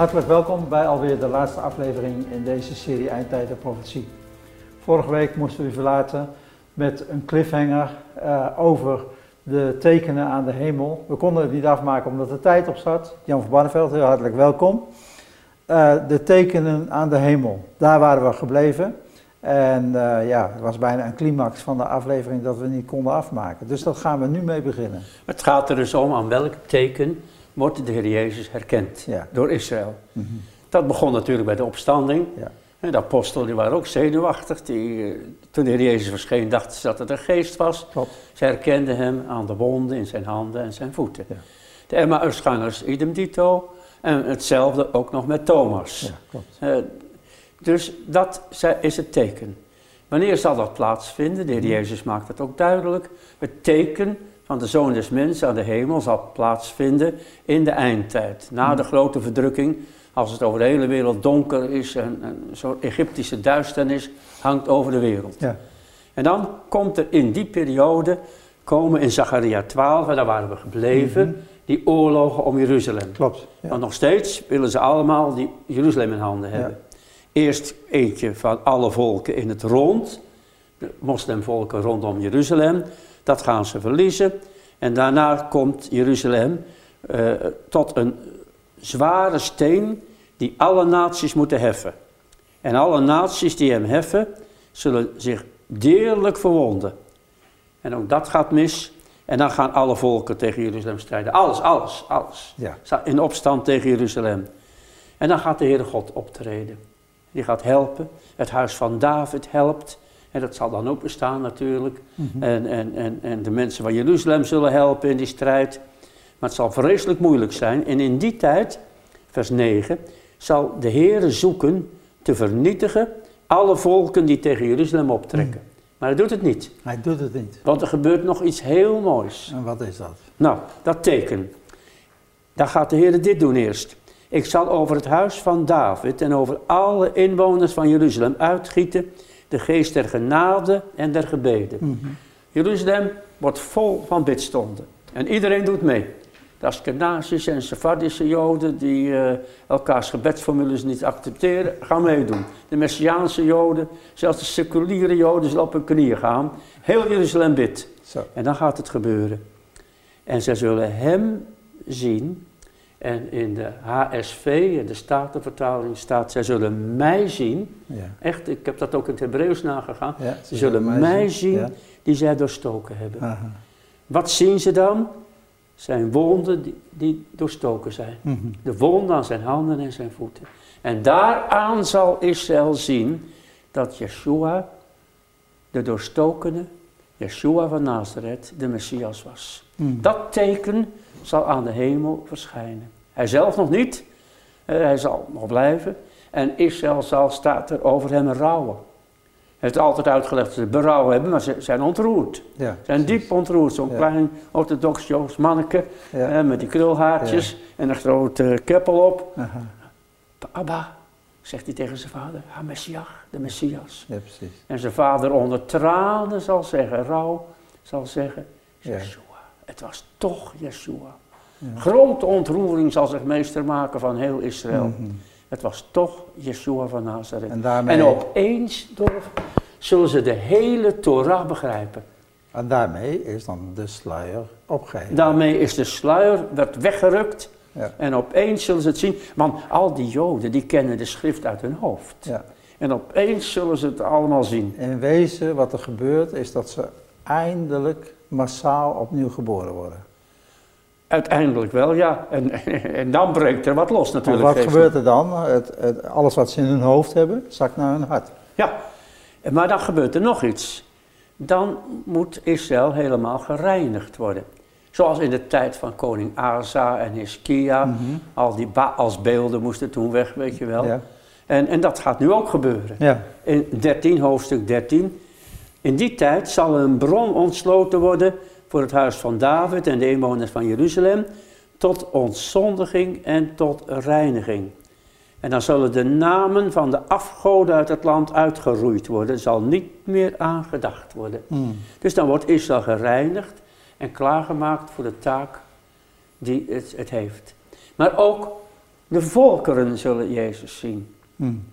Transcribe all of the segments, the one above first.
Hartelijk welkom bij alweer de laatste aflevering in deze serie Eindtijd en Profetie. Vorige week moesten we u verlaten met een cliffhanger uh, over de tekenen aan de hemel. We konden het niet afmaken omdat de tijd op zat. Jan van Barneveld, heel hartelijk welkom. Uh, de tekenen aan de hemel, daar waren we gebleven. En uh, ja, het was bijna een climax van de aflevering dat we niet konden afmaken. Dus dat gaan we nu mee beginnen. Het gaat er dus om aan welk teken wordt de Heer Jezus herkend ja. door Israël. Mm -hmm. Dat begon natuurlijk bij de opstanding. Ja. En de apostelen die waren ook zenuwachtig. Die, toen de Heer Jezus verscheen dachten ze dat het een geest was. Klopt. Ze herkenden hem aan de wonden in zijn handen en zijn voeten. Ja. De Emmausgangers idem dito. En hetzelfde ook nog met Thomas. Ja, klopt. Uh, dus dat is het teken. Wanneer zal dat plaatsvinden? De Heer Jezus maakt het ook duidelijk. Het teken van de Zoon des Mensen aan de hemel zal plaatsvinden in de eindtijd. Na de grote verdrukking, als het over de hele wereld donker is en een soort Egyptische duisternis hangt over de wereld. Ja. En dan komt er in die periode, komen in Zacharia 12, en daar waren we gebleven, mm -hmm. die oorlogen om Jeruzalem. Klopt. Ja. Want nog steeds willen ze allemaal die Jeruzalem in handen hebben. Ja. Eerst eentje van alle volken in het rond, de moslimvolken rondom Jeruzalem. Dat gaan ze verliezen. En daarna komt Jeruzalem uh, tot een zware steen die alle naties moeten heffen. En alle naties die hem heffen, zullen zich deerlijk verwonden. En ook dat gaat mis. En dan gaan alle volken tegen Jeruzalem strijden. Alles, alles, alles. Ja. In opstand tegen Jeruzalem. En dan gaat de Heere God optreden. Die gaat helpen. Het huis van David helpt. En dat zal dan ook bestaan natuurlijk. Mm -hmm. en, en, en, en de mensen van Jeruzalem zullen helpen in die strijd. Maar het zal vreselijk moeilijk zijn. En in die tijd, vers 9, zal de Heere zoeken te vernietigen alle volken die tegen Jeruzalem optrekken. Mm. Maar hij doet het niet. Hij doet het niet. Want er gebeurt nog iets heel moois. En wat is dat? Nou, dat teken. Daar gaat de Heer dit doen eerst. Ik zal over het huis van David en over alle inwoners van Jeruzalem uitgieten de geest der genade en der gebeden. Mm -hmm. Jeruzalem wordt vol van bidstonden. En iedereen doet mee. De Askenazische en Sephardische joden die uh, elkaars gebedsformules niet accepteren, gaan meedoen. De Messiaanse joden, zelfs de seculiere joden zullen op hun knieën gaan. Heel Jeruzalem bidt. Zo. En dan gaat het gebeuren. En zij zullen hem zien en in de HSV, in de Statenvertaling staat, zij zullen mij zien. Ja. Echt, ik heb dat ook in het Hebreeuws nagegaan. Ja, ze, zullen mij, mij zien, ja. die zij doorstoken hebben. Aha. Wat zien ze dan? Zijn wonden die, die doorstoken zijn. Mm -hmm. De wonden aan zijn handen en zijn voeten. En daaraan zal Israël zien dat Yeshua, de doorstokene, Yeshua van Nazareth, de Messias was. Mm. Dat teken zal aan de hemel verschijnen. Hij zelf nog niet, hij zal nog blijven. En Israël zal, staat er over hem rouwen. Hij heeft altijd uitgelegd dat ze berouw hebben, maar ze zijn ontroerd. Ja, zijn diep ontroerd. Zo'n ja. klein orthodox Joods manneke ja. met die krulhaartjes en een grote keppel op. Aha. Abba, zegt hij tegen zijn vader, ha Messias, de Messias. Ja, precies. En zijn vader onder tranen zal zeggen, rouw, zal zeggen. Het was toch Yeshua. Ja. Grote ontroering zal zich meester maken van heel Israël. Mm -hmm. Het was toch Yeshua van Nazareth. En, daarmee... en opeens zullen ze de hele Torah begrijpen. En daarmee is dan de sluier opgeheven. Daarmee is de sluier, werd weggerukt. Ja. En opeens zullen ze het zien. Want al die Joden, die kennen de schrift uit hun hoofd. Ja. En opeens zullen ze het allemaal zien. In wezen, wat er gebeurt, is dat ze eindelijk massaal opnieuw geboren worden. Uiteindelijk wel, ja. En, en dan breekt er wat los natuurlijk. En wat gebeurt er dan? Het, het, alles wat ze in hun hoofd hebben, zakt naar hun hart. Ja, maar dan gebeurt er nog iets. Dan moet Israël helemaal gereinigd worden. Zoals in de tijd van koning Asa en Hiskia. Mm -hmm. Al die Baalsbeelden moesten toen weg, weet je wel. Ja. En, en dat gaat nu ook gebeuren. Ja. In 13, hoofdstuk 13. In die tijd zal een bron ontsloten worden voor het huis van David en de inwoners van Jeruzalem, tot ontzondiging en tot reiniging. En dan zullen de namen van de afgoden uit het land uitgeroeid worden, zal niet meer aan gedacht worden. Mm. Dus dan wordt Israël gereinigd en klaargemaakt voor de taak die het, het heeft. Maar ook De volkeren zullen Jezus zien. Hmm.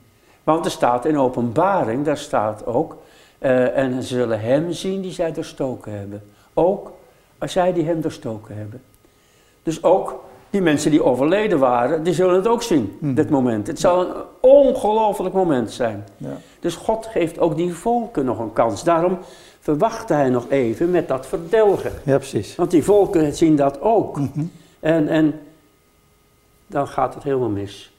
Want er staat in openbaring, daar staat ook, eh, en ze zullen hem zien die zij doorstoken hebben. Ook als zij die hem doorstoken hebben. Dus ook die mensen die overleden waren, die zullen het ook zien, Hmm. dit moment. Het zal een ongelooflijk moment zijn. Ja. Dus God geeft ook die volken nog een kans. Daarom verwachtte hij nog even met dat verdelgen. ja, precies. Want die volken zien dat ook. Mhm. En, en dan gaat het helemaal mis.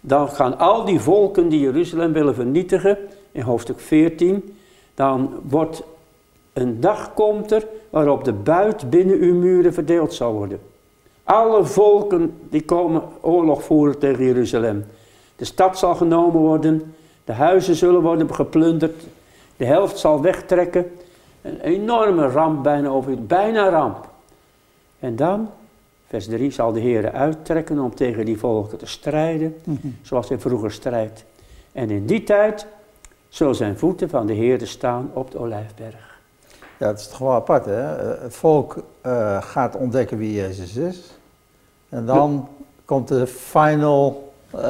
Dan gaan al die volken die Jeruzalem willen vernietigen, in hoofdstuk 14, dan wordt een dag komt er waarop de buit binnen uw muren verdeeld zal worden. Alle volken die komen oorlog voeren tegen Jeruzalem. De stad zal genomen worden, de huizen zullen worden geplunderd, de helft zal wegtrekken. Een enorme ramp bijna over bijna ramp. En dan, vers 3, zal de Heer uittrekken om tegen die volken te strijden, Mhm. zoals hij vroeger strijdt. En in die tijd zullen zijn voeten van de Heer staan op de Olijfberg. Ja, het is toch wel apart, hè? Het volk eh, gaat ontdekken wie Jezus is. En dan komt de final, eh,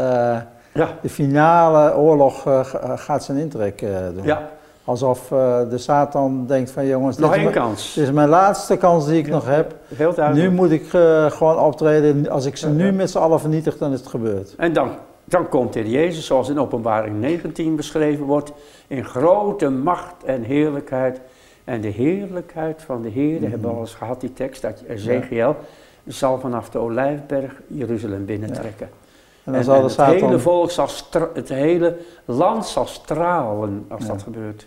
Ja, de finale oorlog eh, gaat zijn intrek doen. ja. Alsof de Satan denkt van jongens, nog dit is, één kans. dit is mijn laatste kans die ik nog heb. Heel duidelijk. Nu moet ik gewoon optreden. Als ik ze nu met z'n allen vernietig, dan is het gebeurd. En dan, dan komt Heer Jezus, zoals in openbaring 19 beschreven wordt, in grote macht en heerlijkheid. En de heerlijkheid van de Heer, hebben we al eens gehad, die tekst uit Ezekiel, zal vanaf de Olijfberg Jeruzalem binnentrekken. En dan zal de het hele volk zal, het hele land zal stralen als Ja. dat gebeurt.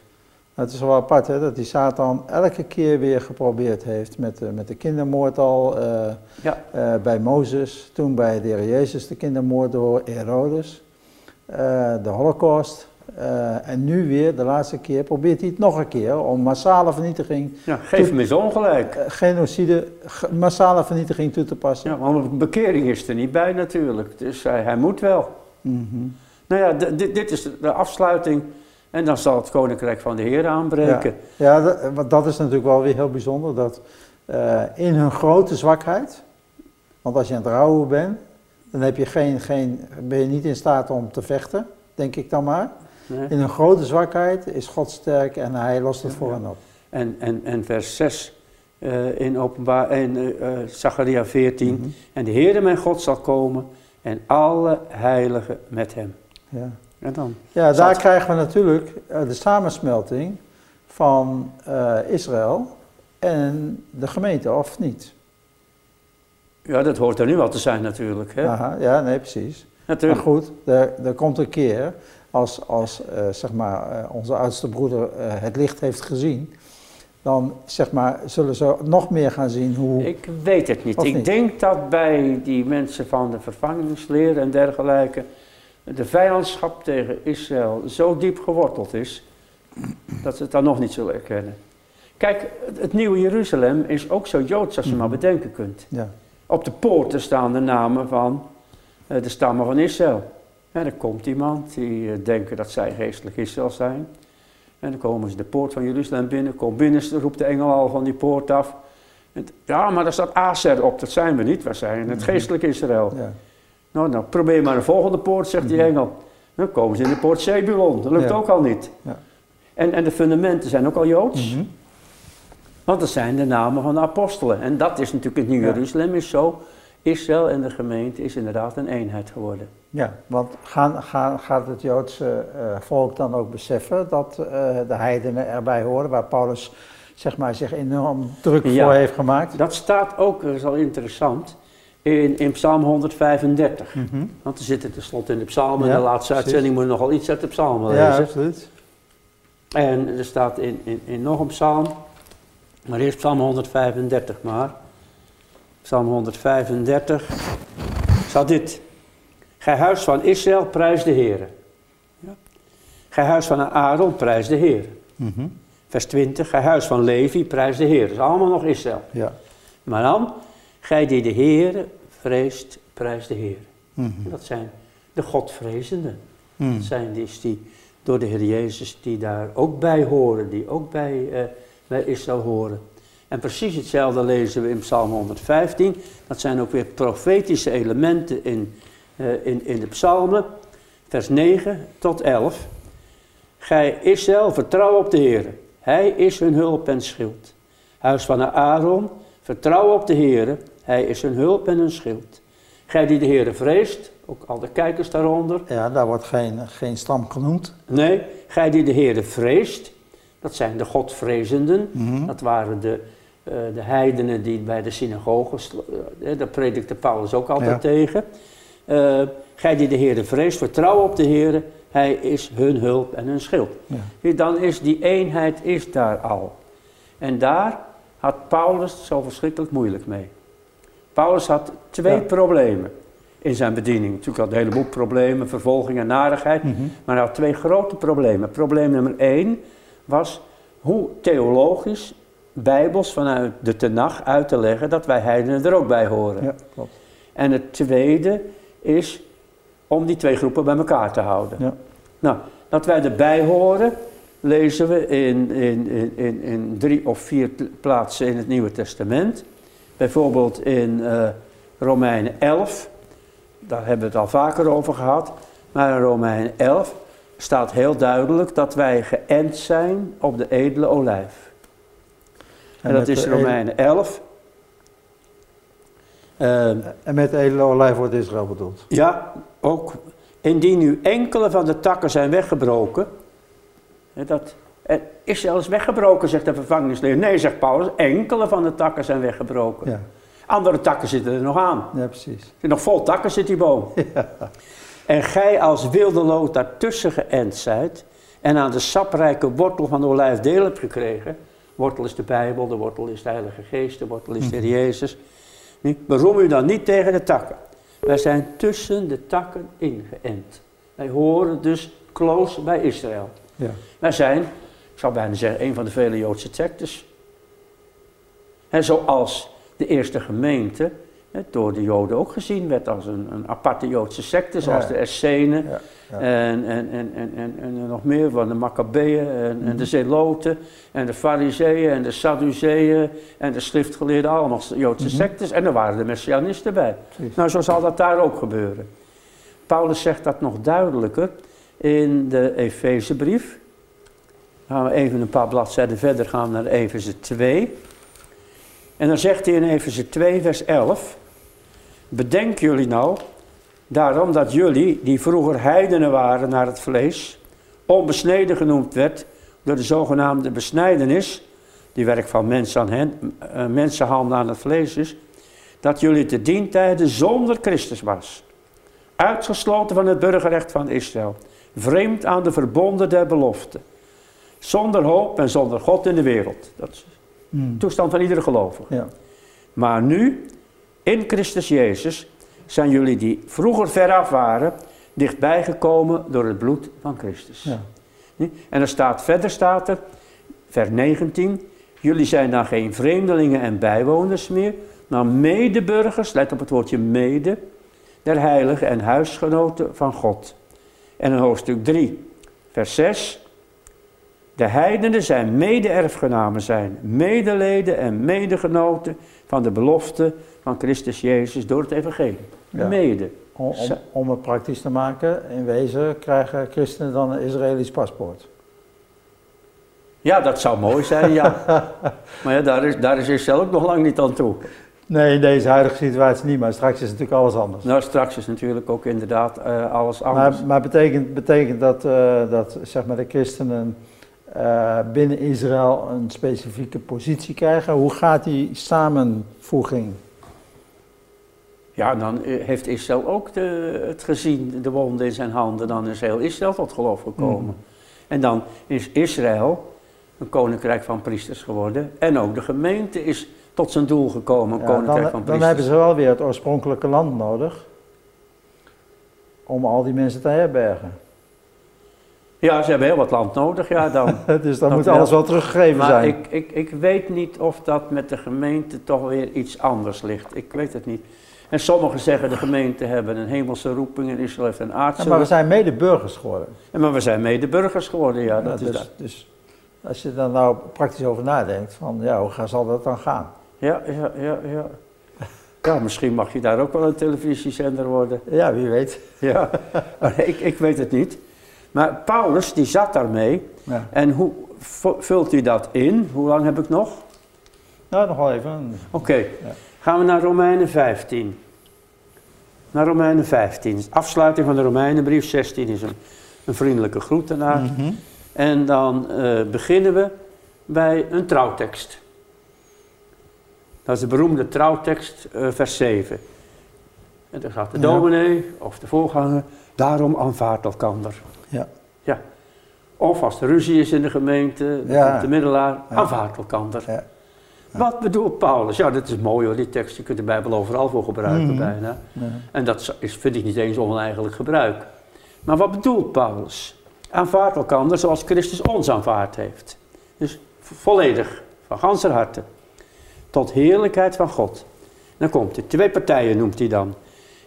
Het is wel apart hè, dat die Satan elke keer weer geprobeerd heeft met, de- met de kindermoord al eh, Ja. eh, bij Mozes, toen bij de Heer Jezus de kindermoord door Herodes, eh, de Holocaust eh, en nu weer, de laatste keer, probeert hij het nog een keer om massale vernietiging, Ja, geef hem eens ongelijk. eh, genocide, ge- massale vernietiging toe te passen. Ja, want bekering is er niet bij natuurlijk, dus hij, hij moet wel. Mhm. Nou ja, dit, is de afsluiting en dan zal het koninkrijk van de Heer aanbreken. Ja, dat, want dat is natuurlijk wel weer heel bijzonder, dat eh, in hun grote zwakheid, want als je aan het rouwen bent, dan heb je geen, geen, ben je niet in staat om te vechten, denk ik dan maar. Nee? In hun grote zwakheid is God sterk en hij lost het Ja, voor hen op. En, en, en vers 6 eh, in, openbaar, in eh, eh, Zacharia 14. Mhm. En de Heere mijn God zal komen en alle heiligen met hem. Ja, En dan, ja daar krijgen we natuurlijk eh, de samensmelting van eh, Israël en de gemeente, of niet? ja, dat hoort er nu al te zijn natuurlijk. Hè? Aha, ja, nee, precies. Maar natuurlijk. goed, er, er komt een keer, als, als eh, zeg maar, onze oudste broeder het licht heeft gezien, dan zeg maar, zullen ze nog meer gaan zien hoe... Ik weet het niet. Of Ik niet? denk dat bij die mensen van de vervangingsleer en dergelijke de vijandschap tegen Israël zo diep geworteld is dat ze het dan nog niet zullen erkennen. Kijk, het, nieuwe Jeruzalem is ook zo joods als je maar Mhm. bedenken kunt. Ja, Op de poorten staan de namen van eh, de stammen van Israël. En er komt iemand die eh, denken dat zij geestelijk Israël zijn. En dan komen ze de poort van Jeruzalem binnen. Kom binnen, roept de engel al van die poort af. En, ja, maar daar staat Aser op. Dat zijn we niet. We zijn het Mhm. geestelijk Israël. ja, Nou, nou, probeer maar een volgende poort, zegt die Mhm. engel. Dan komen ze in de poort Zebulon. Dat lukt Ja. ook al niet. Ja. En, en de fundamenten zijn ook al Joods. Mhm. Want dat zijn de namen van de apostelen. En dat is natuurlijk het Nieuwe Ja. Jeruzalem is zo. Israël en de gemeente is inderdaad een eenheid geworden. ja want gaan, gaan, gaat het Joodse eh, volk dan ook beseffen dat eh, de heidenen erbij horen, waar Paulus zeg maar, zich enorm druk voor heeft gemaakt? Dat staat ook, dat is al interessant, in, in Psalm 135. Mhm. Want we zitten tenslotte in de psalmen. Ja, in de laatste precies. uitzending moet nogal iets uit de psalmen Ja, lezen. absoluut. En er staat in, in, in nog een psalm, maar eerst Psalm 135 maar. Psalm 135 staat dit. Gij huis van Israël, prijs de Heer. Ja. Gij huis van Aaron, prijs de Heer. Mhm. Vers 20, gij huis van Levi, prijs de Heer. Dat is allemaal nog Israël. Ja. Maar dan, gij die de Heer vreest, prijs de Heer. Mhm. Dat zijn de Godvrezenden. Mhm. Dat zijn dus die door de Heer Jezus die daar ook bij horen, die ook bij, eh, bij Israël horen. En precies hetzelfde lezen we in Psalm 115. Dat zijn ook weer profetische elementen in eh, in, in de psalmen, vers 9 tot 11. Gij Israël, vertrouw op de Heer. Hij is hun hulp en schild. Huis van Aaron, vertrouw op de Heer. Hij is hun hulp en hun schild. Gij die de Heer vreest, ook al de kijkers daaronder. Ja, daar wordt geen, geen stam genoemd. Nee, gij die de Heer vreest, dat zijn de Godvrezenden. Mhm. Dat waren de, eh, de heidenen die bij de synagogen, uh, daar predikte Paulus ook altijd Ja. tegen. Eh, gij die de Heer vreest, vertrouw op de Heer, hij is hun hulp en hun schild. Ja. Dan is die eenheid is daar al. En daar had Paulus zo verschrikkelijk moeilijk mee. Paulus had twee Ja. problemen in zijn bediening. Natuurlijk had hij een heleboel problemen, vervolging en narigheid. Mhm. Maar hij had twee grote problemen. Probleem nummer één was hoe theologisch, bijbels vanuit de Tenach uit te leggen dat wij heidenen er ook bij horen. Ja, klopt. En het tweede is om die twee groepen bij elkaar te houden. Ja. Nou, dat wij erbij horen, lezen we in, in, in, in, in drie of vier pl- plaatsen in het Nieuwe Testament. Bijvoorbeeld in eh, Romeinen 11, daar hebben we het al vaker over gehad. Maar in Romeinen 11 staat heel duidelijk dat wij geënt zijn op de edele olijf. En, dat is Romeinen 11. Ehm, edele- En met de edele olijf wordt Israël bedoeld. ja, ook indien nu enkele van de takken zijn weggebroken. Dat, er is zelfs weggebroken, zegt de vervangingsleer. Nee, zegt Paulus, enkele van de takken zijn weggebroken. Ja, Andere takken zitten er nog aan. ja precies. Er nog vol takken zit die boom. En gij als wilde lood daartussen geënt zijt en aan de saprijke wortel van de olijf deel hebt gekregen. Wortel is de Bijbel, de wortel is de Heilige Geest, de wortel is de Heer Jezus. Nu, beroem u dan niet tegen de takken. Wij zijn tussen de takken ingeënt. Wij horen dus close bij Israël. Ja. Wij zijn, ik zou bijna zeggen, een van de vele Joodse sectes. En zoals de eerste gemeente hè, door de Joden ook gezien werd als een, een aparte Joodse secte, zoals Ja. de Essenen Ja, ja. en, en, en, en, en, en nog meer van de Maccabeeën en, en Mhm. de Zeloten en de Fariseeën en de Sadduceeën en de schriftgeleerden, allemaal Joodse Mhm. sectes. En er waren de Messianisten bij. Precies. Nou, zo zal dat daar ook gebeuren. Paulus zegt dat nog duidelijker in de Efezebrief. Gaan we even een paar bladzijden verder gaan naar Efeze 2. En dan zegt hij in Efeze 2, vers 11. Bedenk jullie nou, daarom dat jullie, die vroeger heidenen waren naar het vlees, onbesneden genoemd werd door de zogenaamde besnijdenis, die werk van mens aan eh, mensenhanden aan het vlees is, dat jullie te dientijden zonder Christus was. Uitgesloten van het burgerrecht van Israël. Vreemd aan de verbonden der belofte. Zonder hoop en zonder God in de wereld. Dat is de toestand van iedere gelovige. Ja. Maar nu, in Christus Jezus, zijn jullie die vroeger veraf waren, dichtbij gekomen door het bloed van Christus. Ja. En er staat, verder staat er, vers 19, jullie zijn dan geen vreemdelingen en bijwoners meer, maar medeburgers, let op het woordje mede, der heiligen en huisgenoten van God. En in hoofdstuk 3, vers 6, de heidenen zijn mede-erfgenamen zijn, medeleden en medegenoten van de belofte van Christus Jezus door het evangelie. Ja. Mede. Om, om, om het praktisch te maken, in wezen krijgen christenen dan een Israëlisch paspoort. Ja, dat zou mooi zijn, ja. maar ja, daar is, daar is Israël ook nog lang niet aan toe. Nee, in deze huidige situatie niet, maar straks is natuurlijk alles anders. Nou, straks is natuurlijk ook inderdaad eh, alles anders. Maar, maar betekent, betekent dat, eh, dat zeg maar, de christenen eh, binnen Israël een specifieke positie krijgen? Hoe gaat die samenvoeging? Ja, dan eh, heeft Israël ook de, het gezien, de wonde in zijn handen. Dan is heel Israël tot geloof gekomen. Mhm. En dan is Israël een koninkrijk van priesters geworden. En ook de gemeente is tot zijn doel gekomen, een Ja, koninkrijk dan, van dan priesters. hebben ze wel weer het oorspronkelijke land nodig om al die mensen te herbergen. Ja, ze hebben heel wat land nodig, ja dan. dus dan moet wel. alles wel teruggegeven maar zijn. ik, ik, ik weet niet of dat met de gemeente toch weer iets anders ligt. Ik weet het niet. En sommigen zeggen de gemeente hebben een hemelse roeping en Israël heeft een aardse Ja, maar we zijn medeburgers geworden. En Maar we zijn medeburgers geworden, ja. Ja, Dat is dus, dat. dus als je daar nou praktisch over nadenkt, van ja, hoe zal dat dan gaan? Ja, ja, ja, ja. Ja, misschien mag je daar ook wel een televisiezender worden. Ja, wie weet. Ja, maar ik, ik weet het niet. Maar Paulus, die zat daarmee. Ja. En hoe vu- vult hij dat in? Hoe lang heb ik nog? Nou, nog wel even. Oké, gaan we naar Romeinen 15. Naar Romeinen 15. Afsluiting van de Romeinenbrief 16 is een, een vriendelijke groet daarna. Mhm. En dan eh, beginnen we bij een trouwtekst. Dat is de beroemde trouwtekst, eh, vers 7. En daar gaat de dominee of de voorganger, daarom aanvaardt elkander. Ja. Ja. Of als er ruzie is in de gemeente, dan Ja. komt de middelaar, aanvaardt elkander. Ja. Wat bedoelt Paulus? Ja, dat is mooi hoor, die tekst. Je kunt de Bijbel overal voor gebruiken Mhm. bijna. En dat is, vind ik niet eens oneigenlijk gebruik. Maar wat bedoelt Paulus? Aanvaard elkander zoals Christus ons aanvaard heeft. Dus vo- volledig, van ganser harte. Tot heerlijkheid van God. Dan komt hij. Twee partijen noemt hij dan.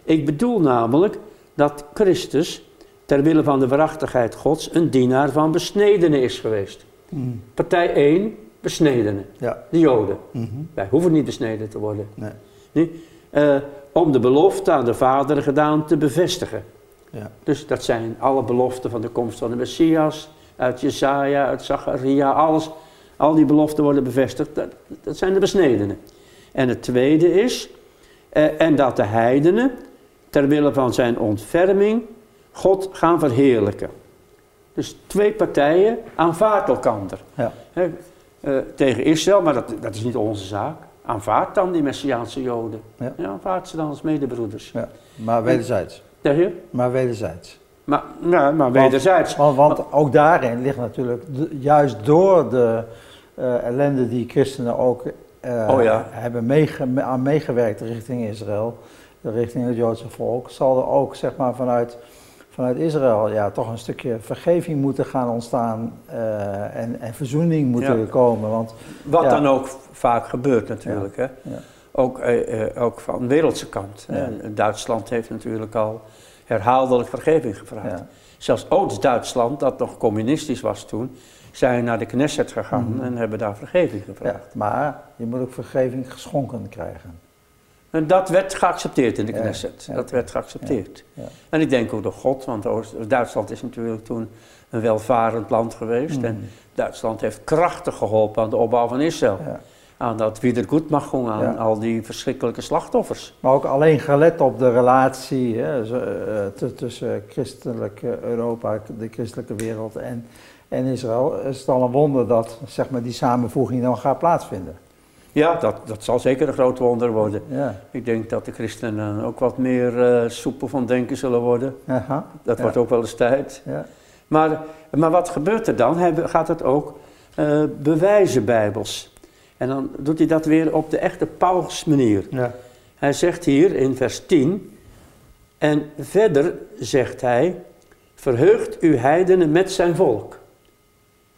Ik bedoel namelijk dat Christus, ter wille van de waarachtigheid Gods, een dienaar van besnedenen is geweest. Mhm. Partij 1, besnedenen. Ja. De Joden. Mhm. Wij hoeven niet besneden te worden. Nee. Nee? Eh, om de belofte aan de Vader gedaan te bevestigen. Ja. Dus dat zijn alle beloften van de komst van de Messias, uit Jesaja, uit Zacharia, alles. Al die beloften worden bevestigd. Dat, dat zijn de besnedenen. En het tweede is, eh, en dat de heidenen, ter wille van zijn ontferming, God gaan verheerlijken. Dus twee partijen aanvaardt elkander. Ja. Hè, eh, tegen Israël, maar dat, dat is niet onze zaak. Aanvaard dan die Messiaanse Joden. Ja. Ja. aanvaard ze dan als medebroeders. ja. Maar wederzijds. Heer? Maar wederzijds. Maar, nou, maar wederzijds. Want, want ook daarin ligt natuurlijk, juist door de eh, ellende die christenen ook eh, Oh ja. hebben meege- aan meegewerkt richting Israël, richting het Joodse volk, zal er ook zeg maar vanuit, vanuit Israël ja, toch een stukje vergeving moeten gaan ontstaan eh, en, en verzoening moeten Ja. komen. Want Wat Ja. dan ook vaak gebeurt natuurlijk. Hè? ja, Ook, eh, eh, ook van de wereldse kant. Ja. Duitsland heeft natuurlijk al herhaaldelijk vergeving gevraagd. Zelfs Oost-Duitsland, dat nog communistisch was toen, zijn naar de Knesset gegaan Mhm. en hebben daar vergeving gevraagd. maar je moet ook vergeving geschonken krijgen. En dat werd geaccepteerd in de Knesset. ja. Dat werd geaccepteerd. Ja. En ik denk ook door God, want Oost- Duitsland is natuurlijk toen een welvarend land geweest. En Mhm. Duitsland heeft krachtig geholpen aan de opbouw van Israël. Aan dat Wiedergutmachung, aan al die verschrikkelijke slachtoffers. Maar ook alleen gelet op de relatie hè, eh, tussen christelijk Europa, de christelijke wereld en, en Israël, is het al een wonder dat zeg maar, die samenvoeging dan gaat plaatsvinden. Ja, dat, dat zal zeker een groot wonder worden. Ja. Ik denk dat de christenen ook wat meer eh, soepel van denken zullen worden. Aha. Dat Ja. wordt ook wel eens tijd. Ja. Maar, maar wat gebeurt er dan? Hij gaat het ook eh, bewijzen bijbels. En dan doet hij dat weer op de echte Pauls manier. Ja. Hij zegt hier in vers 10, en verder zegt hij, verheugt u heidenen met zijn volk.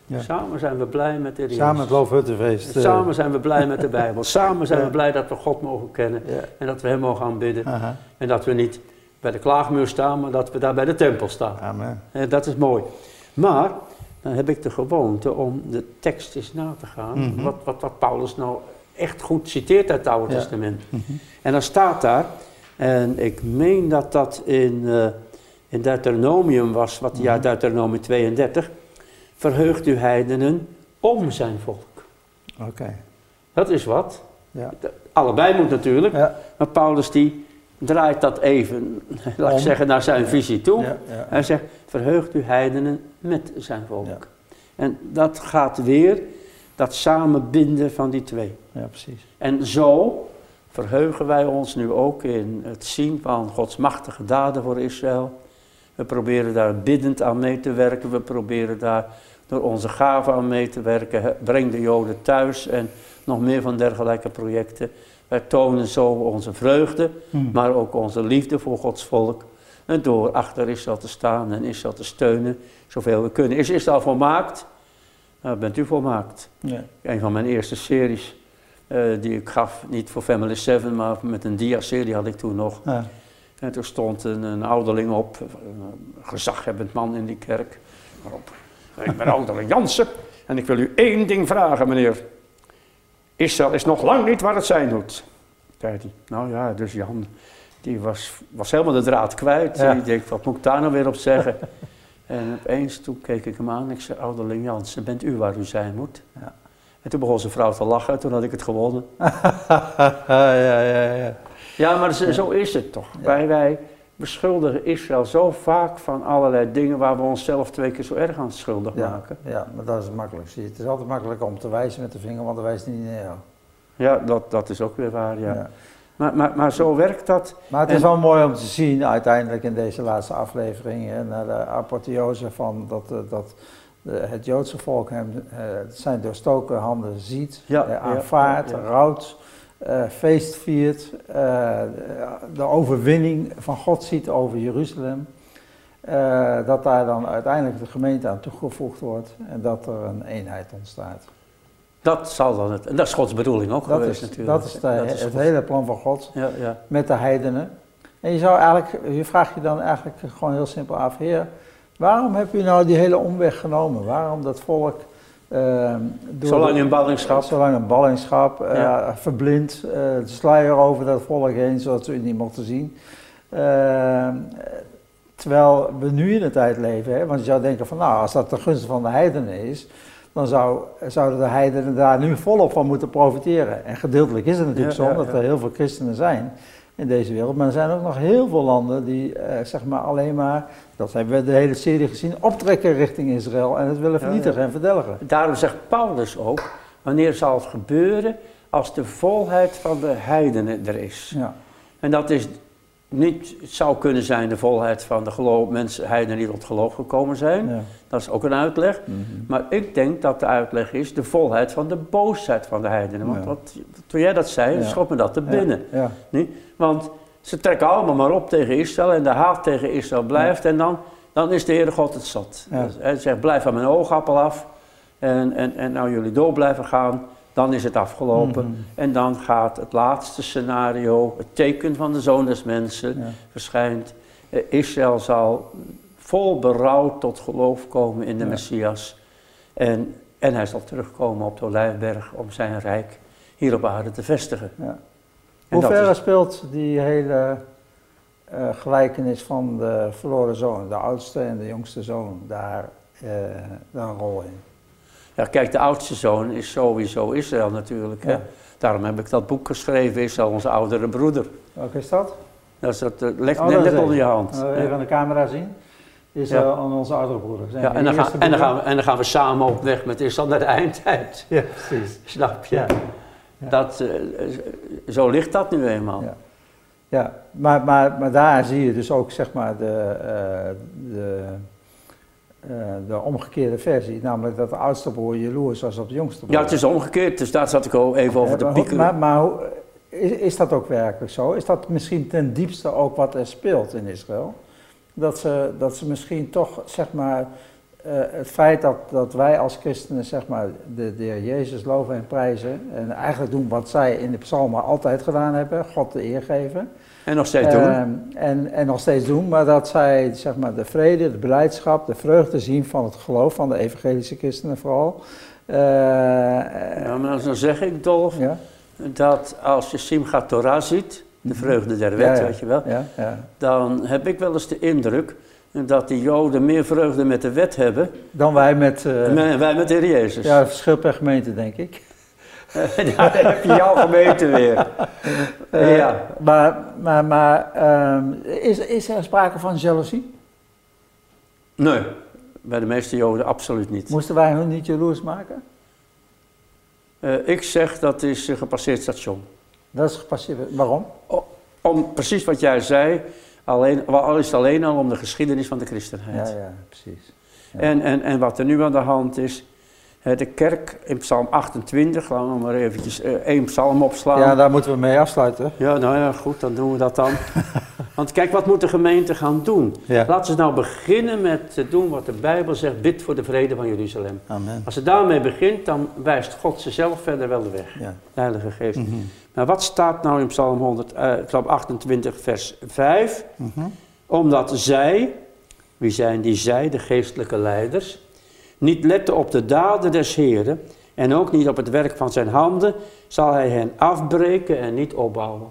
Ja. Samen zijn we blij met de Samen het Jezus. Loofhuttenfeest. eh, Samen zijn we blij met de Bijbel. Samen zijn Ja. we blij dat we God mogen kennen. Ja. En dat we Hem mogen aanbidden. Aha. En dat we niet bij de klaagmuur staan, maar dat we daar bij de tempel staan. Amen. Eh, dat is mooi. Maar dan heb ik de gewoonte om de tekst eens na te gaan. Mhm. wat, wat, wat Paulus nou echt goed citeert uit het Oude Ja. Testament. Mhm. En dan staat daar, en ik meen dat dat in, eh in Deuteronomium was, wat ja, Mhm. Deuteronomium 32. Verheugt u heidenen om zijn volk. Oké. Dat is wat. Ja. Allebei moet natuurlijk. Ja. Maar Paulus die draait dat even, laat ik zeggen, naar zijn visie toe. Ja. Ja. Hij zegt, verheugt u heidenen met zijn volk. Ja. En dat gaat weer, dat samenbinden van die twee. ja, precies. En zo verheugen wij ons nu ook in het zien van Gods machtige daden voor Israël. We proberen daar biddend aan mee te werken. We proberen daar door onze gaven aan mee te werken. Breng de Joden thuis en nog meer van dergelijke projecten. Wij tonen zo onze vreugde, Mhm. maar ook onze liefde voor Gods volk. En door achter Israël te staan en Israël te steunen, zoveel we kunnen. Is Israël volmaakt? Nou, bent u volmaakt. Ja. Een van mijn eerste series eh, die ik gaf, niet voor Family 7, maar met een dia-serie had ik toen nog. Ja. En toen stond een, een ouderling op, een gezaghebbend man in die kerk. Waarop, ik ben ouderling Jansen en ik wil u één ding vragen, meneer. Israël is nog lang niet waar het zijn moet. zei hij, nou ja, dus Jan, die was, was helemaal de draad kwijt. Ja. Die denkt, wat moet ik daar nou weer op zeggen? en opeens, toen keek ik hem aan ik zei, ouderling Jansen, bent u waar u zijn moet? Ja. En toen begon zijn vrouw te lachen, toen had ik het gewonnen. ja, ja, ja. Ja, maar zo, zo is het toch. Wij, wij beschuldigen Israël zo vaak van allerlei dingen waar we onszelf twee keer zo erg aan schuldig Ja, maken. ja, maar dat is het makkelijkste. Het is altijd makkelijk om te wijzen met de vinger, want dan wijst hij niet naar jou. Ja, dat, dat is ook weer waar, ja. Maar, maar, maar zo werkt dat. Maar het is En- wel mooi om te zien uiteindelijk in deze laatste aflevering, hè, naar de apotheose van dat, eh, dat de- het Joodse volk hem eh, zijn doorstoken handen ziet, Ja, eh, aanvaardt, ja, rouwt, eh, feest viert, eh, de overwinning van God ziet over Jeruzalem. eh, dat daar dan uiteindelijk de gemeente aan toegevoegd wordt en dat er een eenheid ontstaat. Dat zal dan het. En dat is Gods bedoeling ook Dat geweest is, natuurlijk. dat is, de- het Gods- hele plan van God. Ja, ja. met de heidenen. En je zou eigenlijk, je vraagt je dan eigenlijk gewoon heel simpel af, Heer, waarom heb u nou die hele omweg genomen? Waarom dat volk Zolang de- in ballingschap. zolang een ballingschap, eh, Ja. verblind, eh, de sluier over dat volk heen, zodat ze u niet mochten zien. Ehm, terwijl we nu in de tijd leven, hè, want je zou denken van nou, als dat de gunst van de heidenen is, dan zou, zouden de heidenen daar nu volop van moeten profiteren. En gedeeltelijk is het natuurlijk Ja, zo, ja, dat er heel veel christenen zijn in deze wereld. Maar er zijn ook nog heel veel landen die eh, zeg maar alleen maar, dat hebben we de hele serie gezien, optrekken richting Israël en het willen Ja, vernietigen ja. en verdelgen. Daarom zegt Paulus ook, wanneer zal het gebeuren als de volheid van de heidenen er is. Ja. En dat is niet, zou kunnen zijn de volheid van de geloof, mensen, heidenen die tot geloof gekomen zijn. Ja. Dat is ook een uitleg. Mhm. Maar ik denk dat de uitleg is de volheid van de boosheid van de heidenen. Want Ja. wat, toen jij dat zei, Ja. me dat te binnen. Want ze trekken allemaal maar op tegen Israël en de haat tegen Israël blijft. En dan, dan is de Heere God het zat. Hij zegt, blijf van mijn oogappel af. En, en, en nou jullie door blijven gaan, dan is het afgelopen. Mhm. En dan gaat het laatste scenario, het teken van de Zoon des Mensen, Ja. verschijnt. Eh, Israël zal vol berouw tot geloof komen in de Ja. Messias. En, en hij zal terugkomen op de Olijfberg om zijn rijk hier op aarde te vestigen. Ja. Hoe ver is- speelt die hele eh, gelijkenis van de verloren zoon, de oudste en de jongste zoon, daar, eh, daar een rol in? Ja, kijk, de oudste zoon is sowieso Israël natuurlijk. Hè? Daarom heb ik dat boek geschreven, Israël, onze oudere broeder. Welke is dat? Dat is dat, eh, ligt Oh, dat onder je hand. Eh, even aan de camera zien. Is Ja. eh, aan onze oudere broeder. Zijn Ja, de en, dan gaan, en, dan broeder? gaan we, en dan gaan we samen op weg met Israël naar de eindtijd. Ja, precies. Snap je? Ja. Ja. Dat, eh, zo ligt dat nu eenmaal. Ja. Ja, maar, maar, maar daar zie je dus ook zeg maar de, de, eh, de omgekeerde versie. Namelijk dat de oudste broer jaloers was op de jongste broer. Ja, het is omgekeerd, dus daar zat ik al even over Eh, te hoe- piekeren. Maar, maar is, is dat ook werkelijk zo? Is dat misschien ten diepste ook wat er speelt in Israël? Dat ze, dat ze misschien toch, zeg maar, eh, het feit dat, dat wij als christenen, zeg maar, de, de Heer Jezus loven en prijzen. En eigenlijk doen wat zij in de psalmen altijd gedaan hebben, God de eer geven. En nog steeds doen. Ehm, en, en nog steeds doen, maar dat zij zeg maar, de vrede, de beleidschap, de vreugde zien van het geloof van de evangelische christenen vooral. Eh, ja, maar dan zeg ik, Dolf, ja, dat als je Simchat Torah ziet, de Mhm. vreugde der wet, Ja, ja. weet je wel, ja, ja. dan heb ik wel eens de indruk dat die Joden meer vreugde met de wet hebben Dan wij met, eh, en wij met de Heer Jezus. ja, verschil per gemeente denk ik. Daar heb je jouw gemeente weer. Eh, ja. Maar, maar, maar ehm, is, is er sprake van jaloezie? Nee, bij de meeste Joden absoluut niet. Moesten wij hun niet jaloers maken? Eh, ik zeg dat is een gepasseerd station. Dat is gepasseerd. Waarom? Om precies wat jij zei, alleen, al is het alleen al om de geschiedenis van de christenheid. ja, precies. Ja. En, en, en wat er nu aan de hand is, de kerk in Psalm 28, laten we maar eventjes eh, één psalm opslaan. Ja, daar moeten we mee afsluiten. Ja, nou ja, goed, dan doen we dat dan. Want kijk, wat moet de gemeente gaan doen? Ja. Laten ze nou beginnen met te doen wat de Bijbel zegt, bid voor de vrede van Jeruzalem. Amen. Als ze daarmee begint, dan wijst God ze zelf verder wel de weg, Ja. de Heilige Geest. Mhm. Maar wat staat nou in Psalm, 100, eh, Psalm 28, vers 5? Mhm. Omdat zij, wie zijn die zij, de geestelijke leiders, niet letten op de daden des Heren En ook niet op het werk van zijn handen zal hij hen afbreken en niet opbouwen.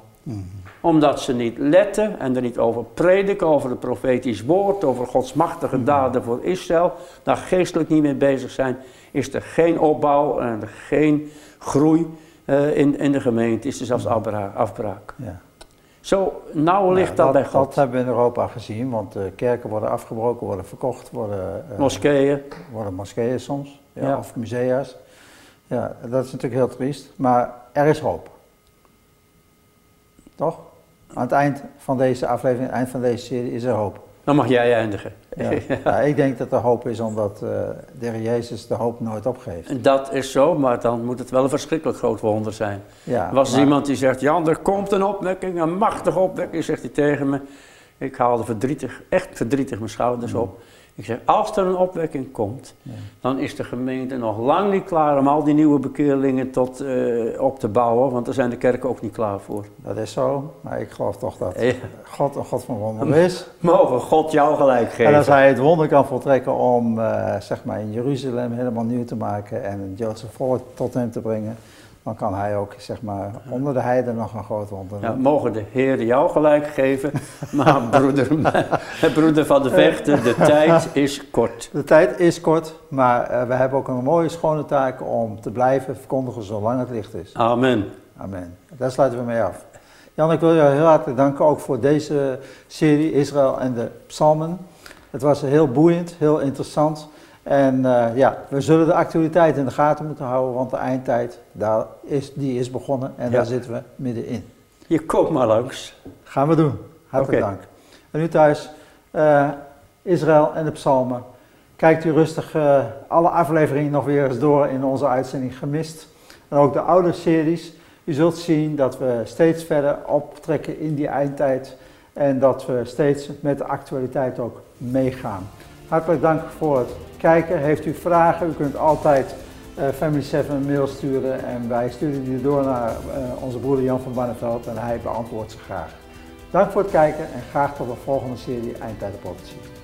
Omdat ze niet letten en er niet over prediken, over het profetisch woord, over Gods machtige daden voor Israël, daar geestelijk niet mee bezig zijn, is er geen opbouw en geen groei eh, in, in de gemeente, is er zelfs afbraak. afbraak. Ja. Zo nauw ligt Nou, dat bij God. Dat hebben we in Europa gezien, want de kerken worden afgebroken, worden verkocht, worden, eh, Moskeeën. worden moskeeën soms, ja, Ja. of musea's. Ja, dat is natuurlijk heel triest, maar er is hoop. Toch? Aan het eind van deze aflevering, aan het eind van deze serie is er hoop. Dan mag jij eindigen. Ja. Ja, ik denk dat er hoop is omdat eh, de Heer Jezus de hoop nooit opgeeft. Dat is zo, maar dan moet het wel een verschrikkelijk groot wonder zijn. Ja, Er was maar- iemand die zegt, Jan, er komt een opwekking, een machtige opwekking, zegt hij tegen me. Ik haalde verdrietig, echt verdrietig mijn schouders op. Ik zeg, als er een opwekking komt, Ja. dan is de gemeente nog lang niet klaar om al die nieuwe bekeerlingen tot, eh, op te bouwen, want daar zijn de kerken ook niet klaar voor. Dat is zo, maar ik geloof toch dat Ja. God een God van wonderen is. Mogen God jou gelijk geven. En als hij het wonder kan voltrekken om eh, zeg maar in Jeruzalem helemaal nieuw te maken en het Joodse volk tot hem te brengen, dan kan hij ook zeg maar onder de heiden nog een groot wonder Ja, mogen de Heer jou gelijk geven, maar broeder, broeder van de vechten, de tijd is kort. De tijd is kort, maar eh, we hebben ook een mooie schone taak om te blijven verkondigen zolang het licht is. Amen. Amen. Daar sluiten we mee af. Jan, ik wil jou heel hartelijk danken ook voor deze serie Israël en de Psalmen. Het was heel boeiend, heel interessant. En eh, ja, we zullen de actualiteit in de gaten moeten houden, want de eindtijd, daar is, die is begonnen en Ja. daar zitten we middenin. Je komt maar langs. Gaan we doen. Hartelijk dank. En u thuis, eh, Israël en de Psalmen. Kijkt u rustig eh, alle afleveringen nog weer eens door in onze uitzending gemist. En ook de oude series. U zult zien dat we steeds verder optrekken in die eindtijd. En dat we steeds met de actualiteit ook meegaan. Hartelijk dank voor het kijken. Heeft u vragen? U kunt altijd eh Family 7 een mail sturen. En wij sturen die door naar eh, onze broeder Jan van Barneveld. En hij beantwoordt ze graag. Dank voor het kijken en graag tot de volgende serie Eindtijden Profetie.